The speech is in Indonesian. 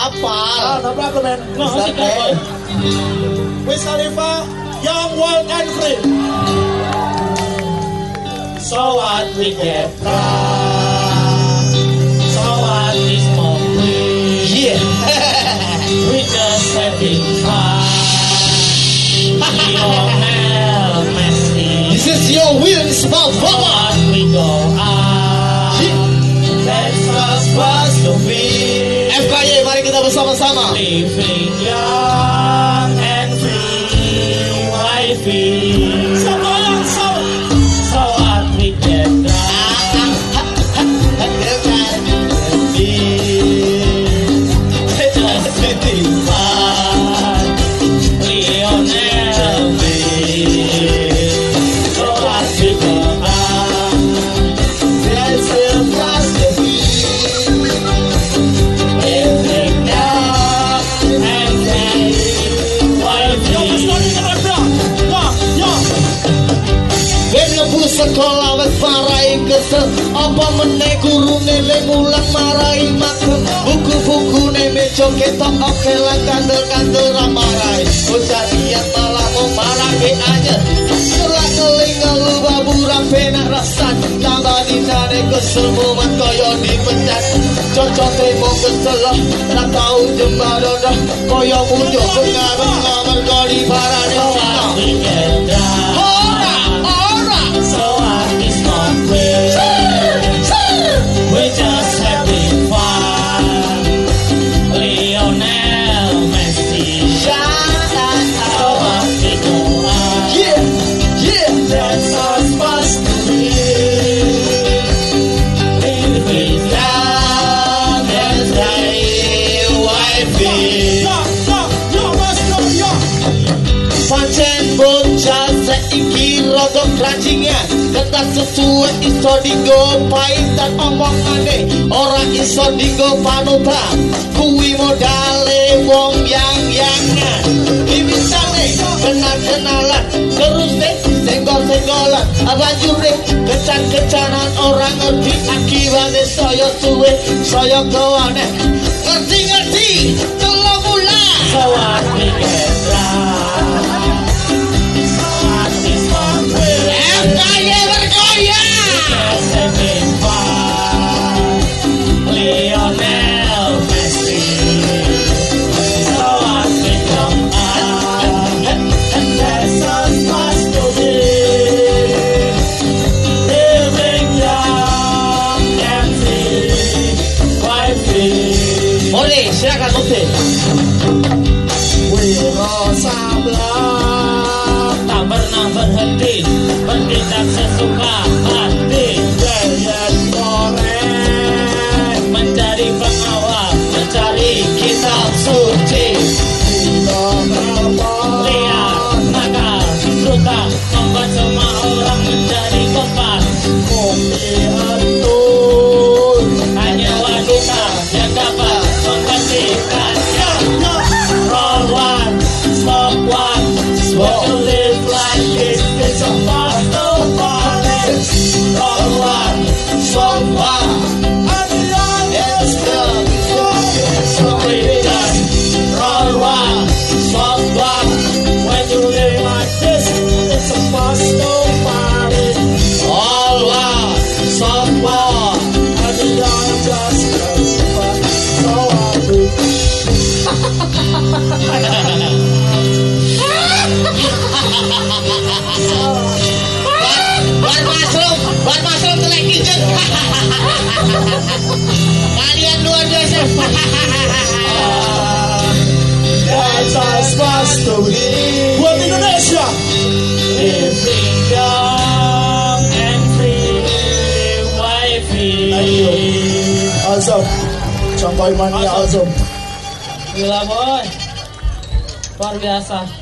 apa. Ah, no problem. No, Is that. Wiz Khalifa, young, and free. So what we get from So what is more Yeah. We just having fun Lionel Messi This is your will, So brother. what we go out bersama-sama. Living young and free Wifey So, wes marai kesel Apa meneh gurune le mulang marai makem Buku-buku ne meja ketok oke lah kandel-kandel ramarai Bocah niat malah mau marah ke aja. Kelak keling ngelu babu rampena rasan Tambah dinane kesel mumat koyo dipecat. Cocok temo kesel Tak tau jembah dodah Koyo munjuk bengar-bengar Mergoli parane Yo. Pancen bocah saiki rada kranjingan Ketak sesuai iso digo paitan omongane Ora iso digo panutan Kuwi modale wong yang yangan Dimisane kenal-kenalan Terus deh senggol-senggolan Banjure kecan-kecanan orang ngerti Akibatnya saya suwe saya kawane Solo volar. este. Wiro sablah tak pernah berhenti bertindak sesuka. Kalian luar biasa. Buat Indonesia. And free Wifey Azam. Sampai mania Azam. Gila boy Luar biasa